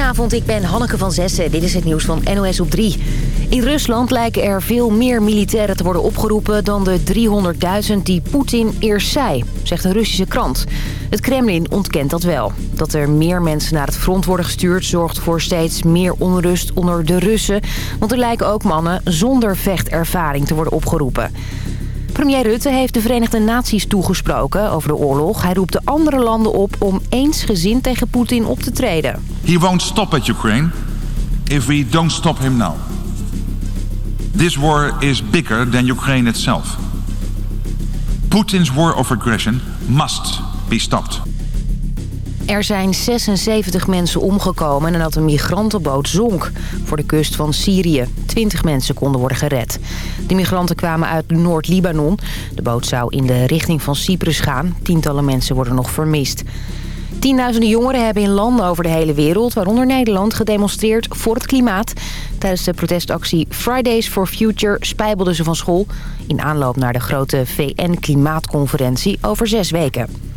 Goedenavond, ik ben Hanneke van Zessen. Dit is het nieuws van NOS op 3. In Rusland lijken er veel meer militairen te worden opgeroepen... dan de 300.000 die Poetin eerst zei, zegt een Russische krant. Het Kremlin ontkent dat wel. Dat er meer mensen naar het front worden gestuurd... zorgt voor steeds meer onrust onder de Russen. Want er lijken ook mannen zonder vechtervaring te worden opgeroepen. Premier Rutte heeft de Verenigde Naties toegesproken over de oorlog. Hij roept de andere landen op om eensgezind tegen Poetin op te treden. He won't stop at Ukraine if we don't stop him now. This war is bigger than Ukraine itself. Putin's war of aggression must be stopped. Er zijn 76 mensen omgekomen nadat een migrantenboot zonk voor de kust van Syrië. 20 mensen konden worden gered. De migranten kwamen uit Noord-Libanon. De boot zou in de richting van Cyprus gaan. Tientallen mensen worden nog vermist. Tienduizenden jongeren hebben in landen over de hele wereld, waaronder Nederland, gedemonstreerd voor het klimaat. Tijdens de protestactie Fridays for Future spijbelden ze van school... in aanloop naar de grote VN-klimaatconferentie over zes weken.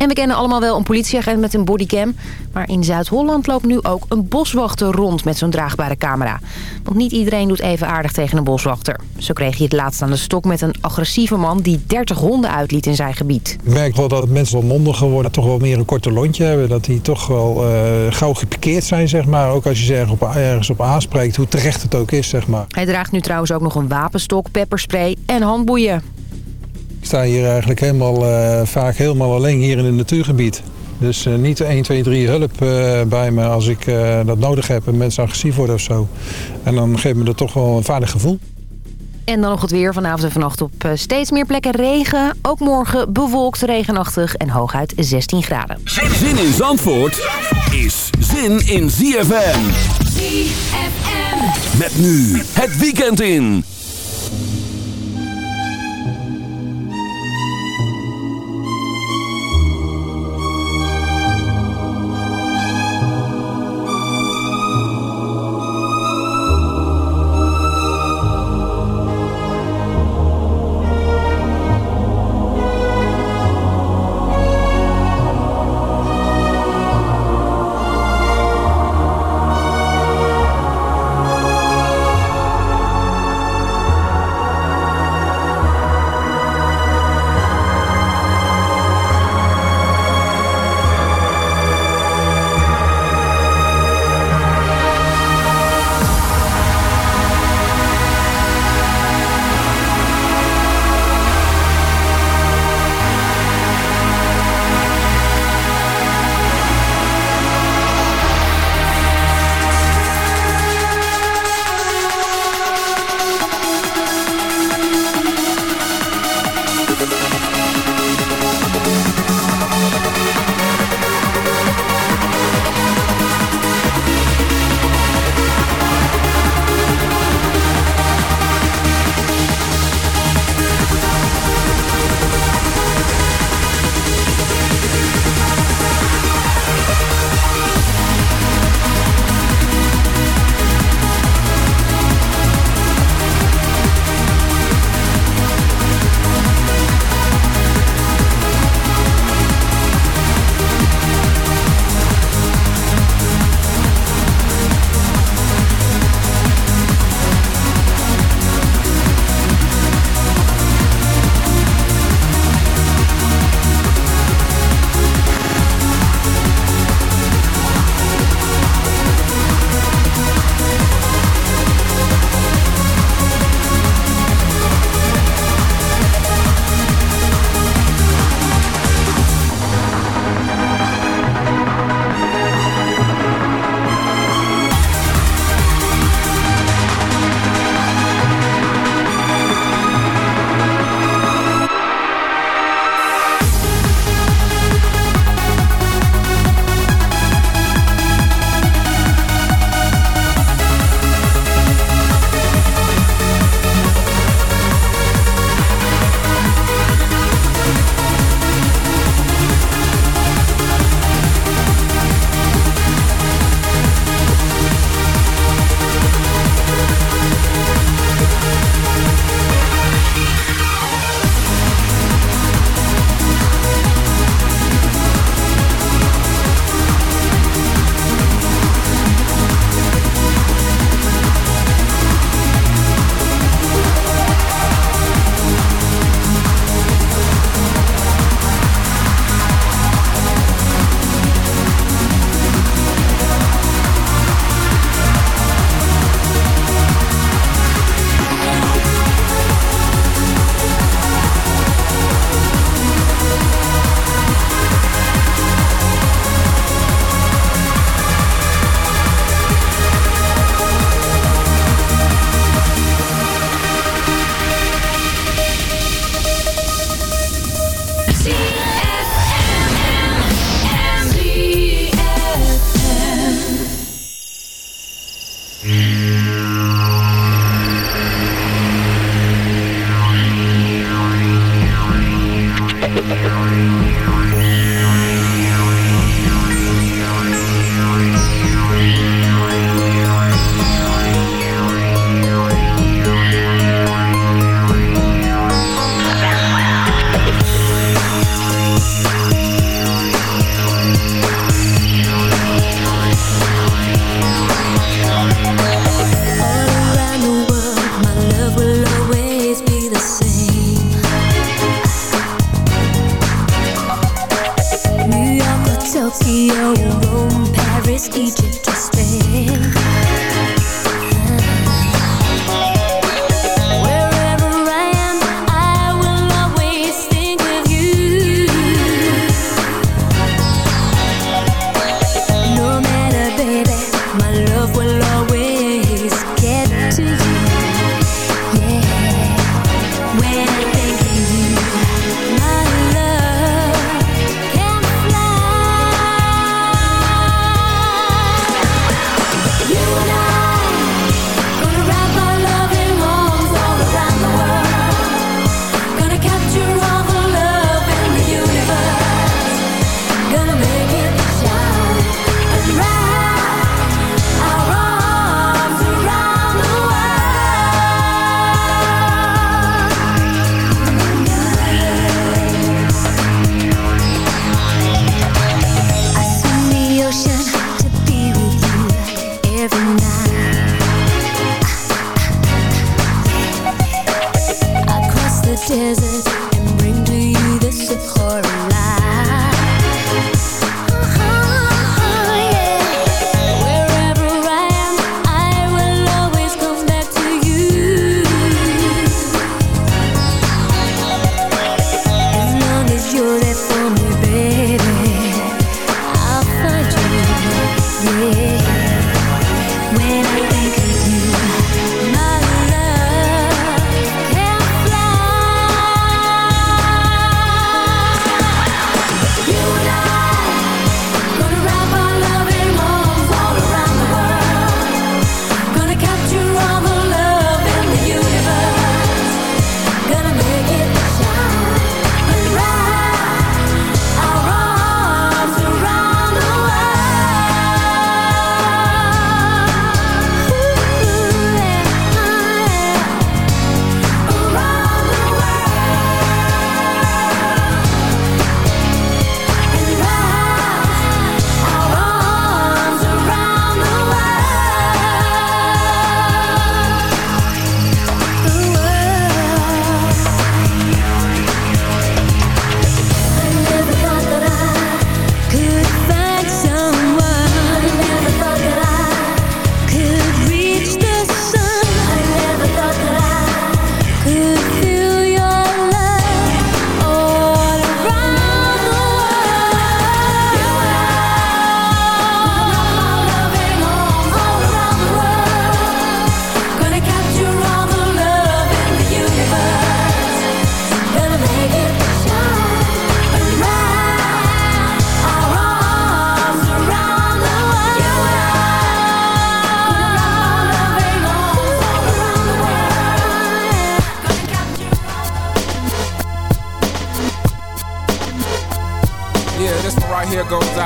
En we kennen allemaal wel een politieagent met een bodycam. Maar in Zuid-Holland loopt nu ook een boswachter rond met zo'n draagbare camera. Want niet iedereen doet even aardig tegen een boswachter. Zo kreeg je het laatst aan de stok met een agressieve man die 30 honden uitliet in zijn gebied. Ik merk wel dat mensen wel mondiger worden, toch wel meer een korte lontje hebben. Dat die toch wel uh, gauw gepikeerd zijn, zeg maar. Ook als je ze ergens op, ergens op aanspreekt, hoe terecht het ook is, zeg maar. Hij draagt nu trouwens ook nog een wapenstok, pepperspray en handboeien. Ik sta hier eigenlijk helemaal, uh, vaak helemaal alleen hier in het natuurgebied. Dus uh, niet 1, 2, 3 hulp uh, bij me als ik dat nodig heb en mensen agressief worden of zo. En dan geeft me dat toch wel een veilig gevoel. En dan nog het weer. Vanavond en vannacht op steeds meer plekken regen. Ook morgen bewolkt, regenachtig en hooguit 16 graden. Zin in Zandvoort is zin in ZFM. ZFM. Met nu het weekend in.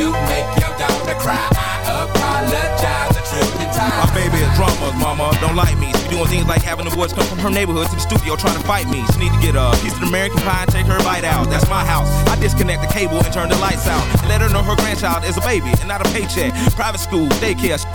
to make your daughter cry. I apologize a trillion times. My baby is drama, mama. Don't like me. She doing things like having the boys come from her neighborhood to the studio trying to fight me. She need to get a piece of American pie and take her bite out. That's my house. I disconnect the cable and turn the lights out. Let her know her grandchild is a baby and not a paycheck. Private school, daycare,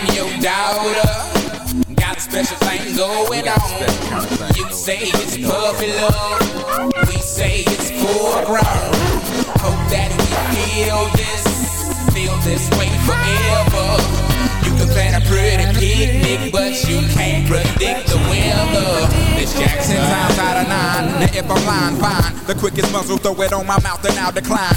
I'm your daughter. Got a special thing going on. You say it's puppy love. We say it's full grown. Hope that we feel this, feel this way forever. You can plan a pretty picnic, but you can't predict the weather. This Jackson times out of nine. Now if I'm lying, fine. The quickest muzzle, throw it on my mouth and I'll decline.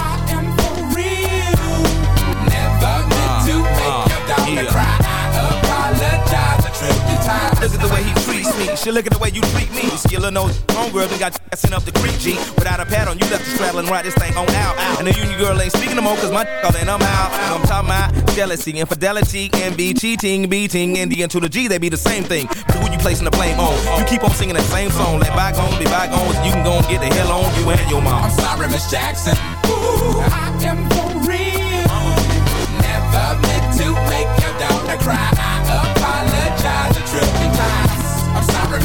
me. She look at the way you treat me. Skillin' those homegirl done got sent up the creek, G. Without a pad on, you left the straddle and ride this thing on out. And the union girl ain't speaking no more, cause my all in, I'm out. I'm talking about jealousy, infidelity, envy, cheating, beating, and the N to the G, they be the same thing. But who you placing the blame on? You keep on singing that same song. Let bygones be bygones, you can go and get the hell on you and your mom. I'm sorry, Miss Jackson. Ooh, I am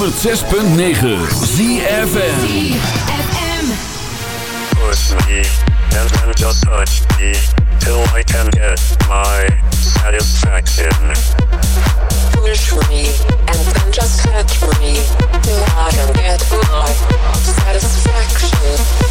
106.9 ZFN push me, and then just touch me, till I can get my satisfaction. Push me, and then just touch me, till I can get my satisfaction.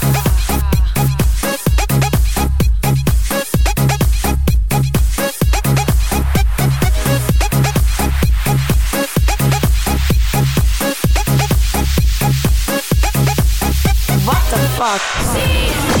Fuck?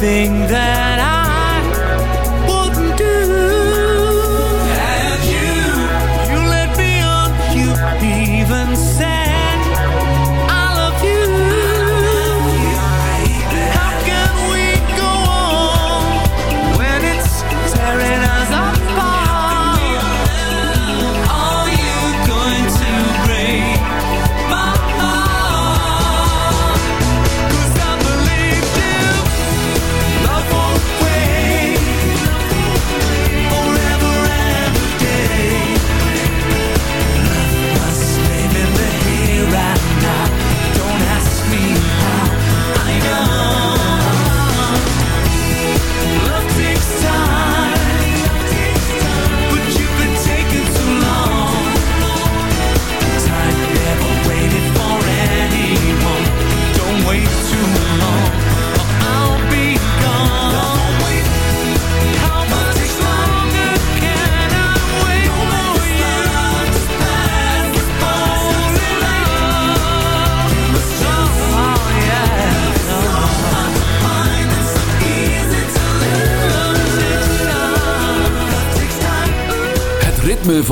that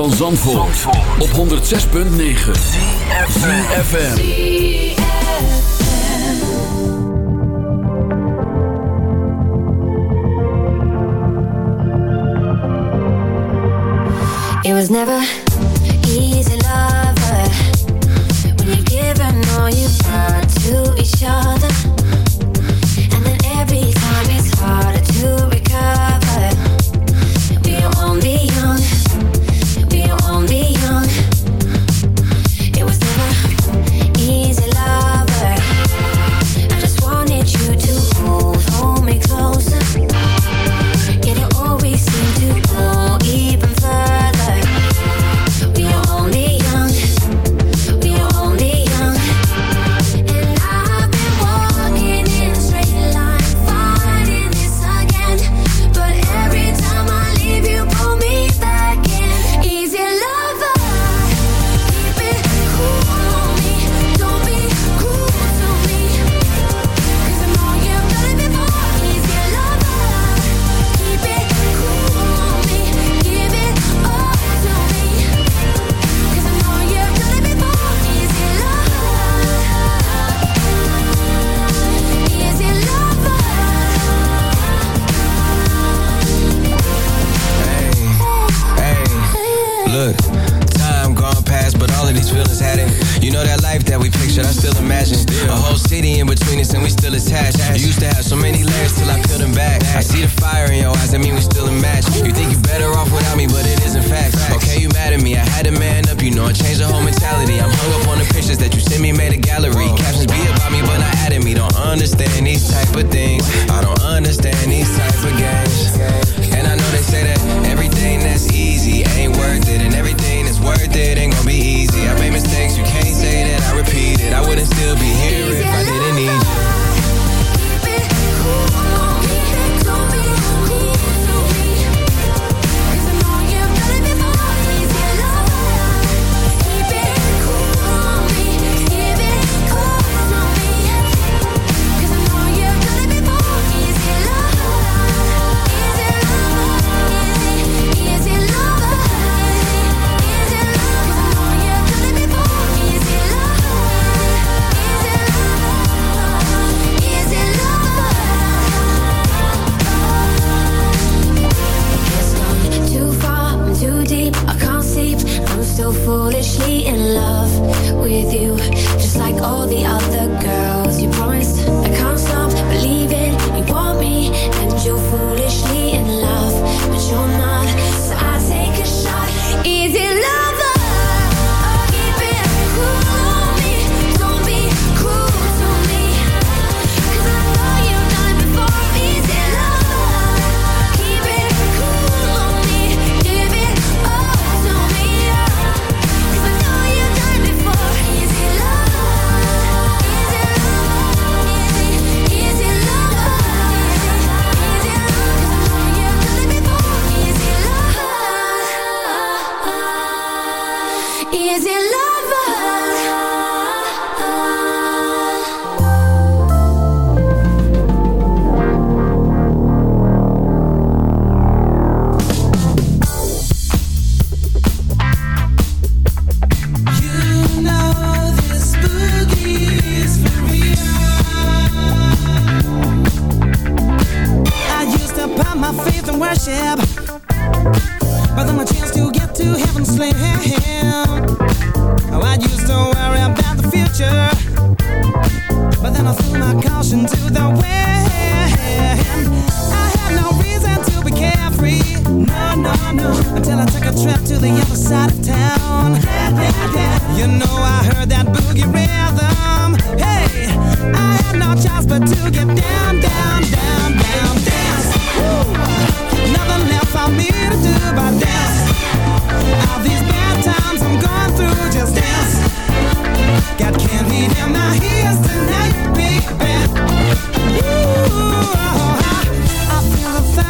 van Zandvoort, op 106.9 ZFM. It was never took a trip to the other side of town. You know I heard that boogie rhythm. Hey, I had no choice but to get down, down, down, down, dance. Nothing left for me to do but dance. All these bad times I'm going through, just dance. Got candy in my ears tonight,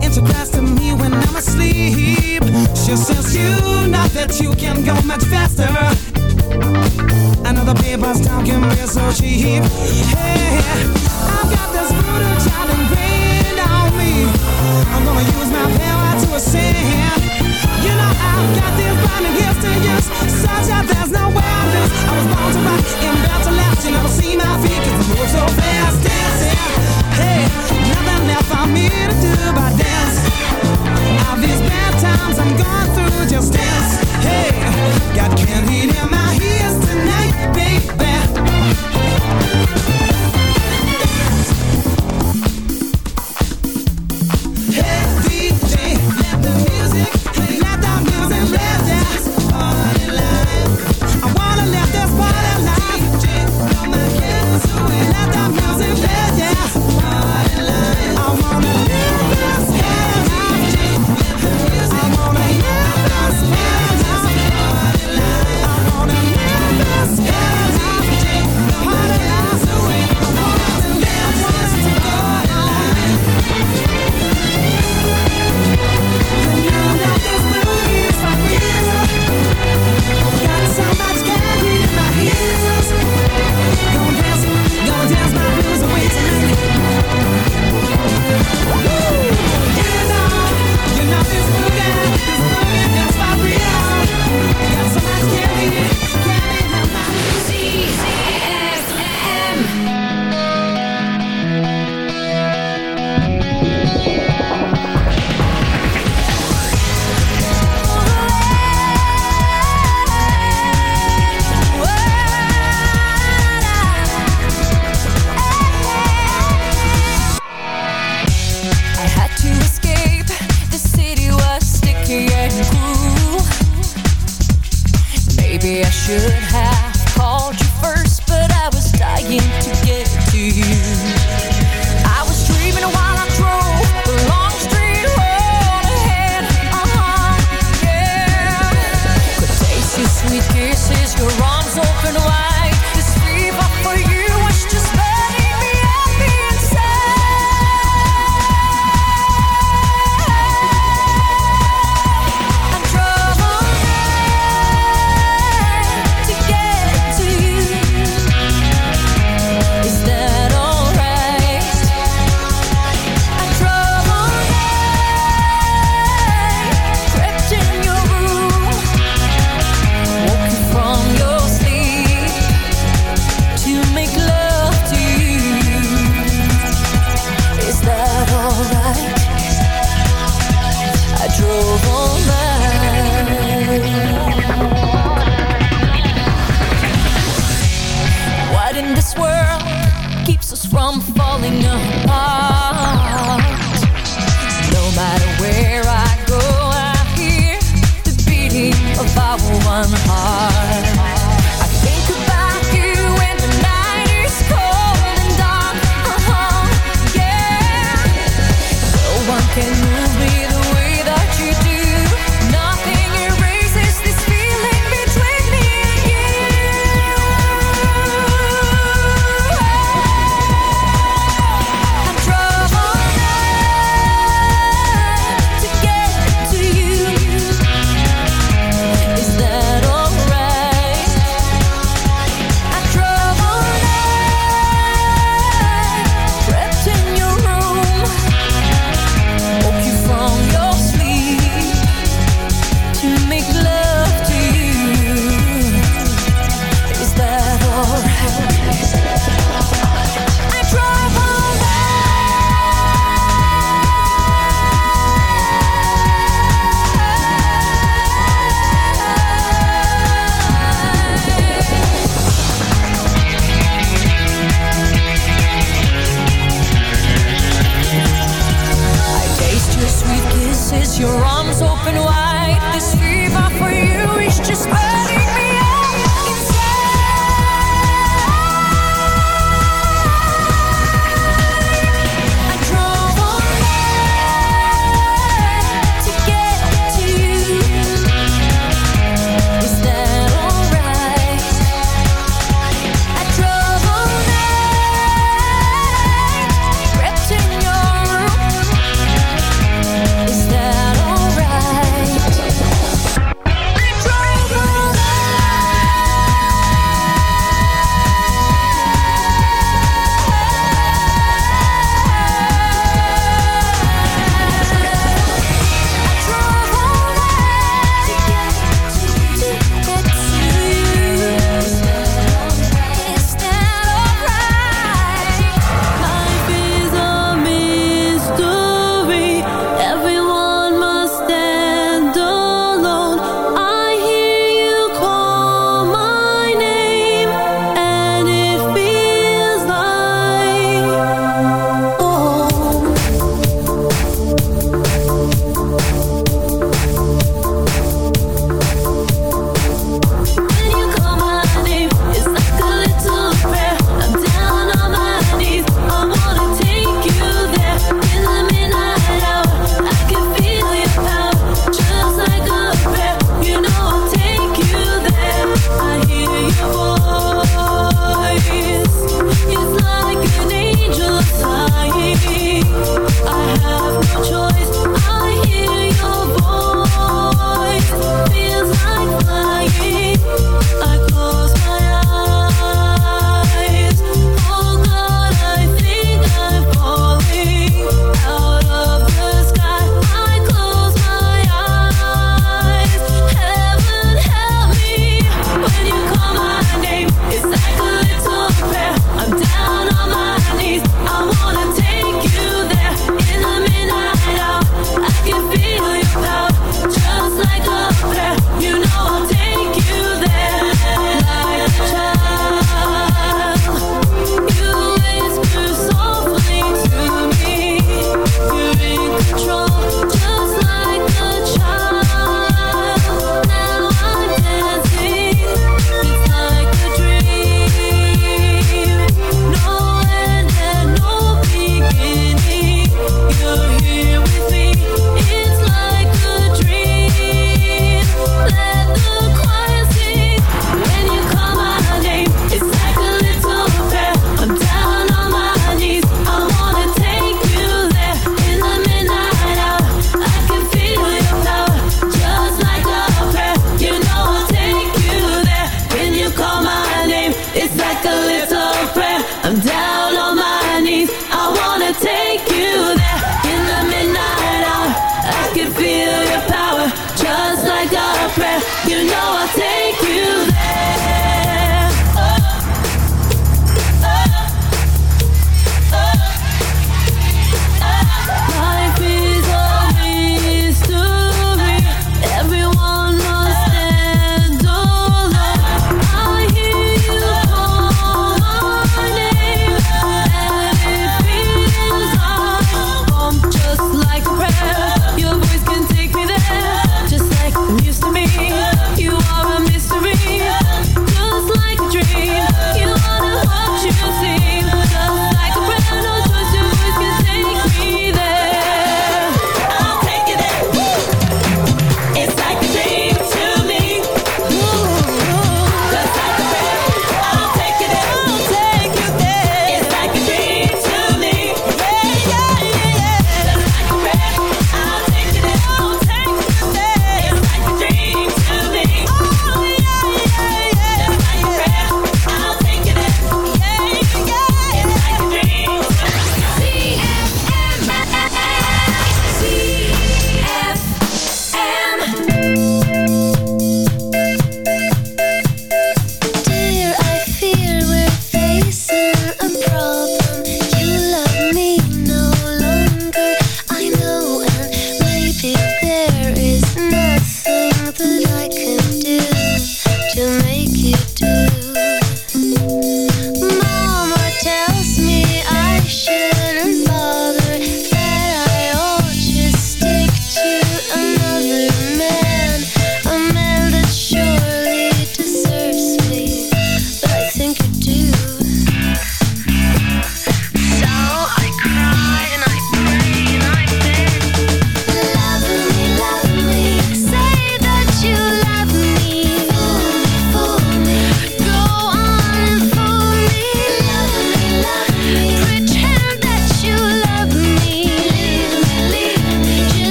Into cries to me when I'm asleep. She says you know that you can go much faster. Another paper's talk can be so cheap. Hey, I've got this brutal child ingrained on me. I'm gonna use my power to ascend. You know I've got this burning gifts to use. Such that there's no I was born to rock and bound to last You never see my feet cause I move so fast. Dancing. Hey, nothing left for me to do but.